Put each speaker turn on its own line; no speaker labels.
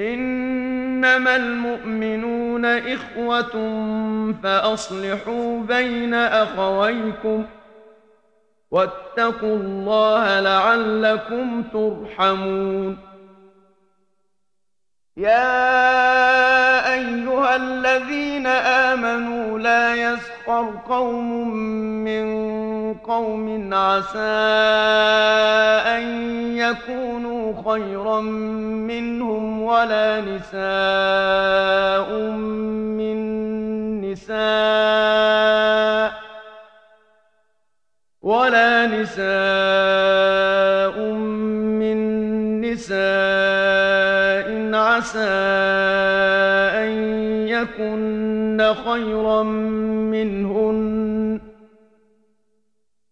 إنما المؤمنون إخوة فأصلحوا بين أخويكم واتقوا الله لعلكم ترحمون. يا أيها الذين آمنوا لا يسخر قوم من قوم عسى أن يكونوا خيرا منهم ولا نساء من نساء ولا نساء من نساء عسى أن يكن خيرا منهن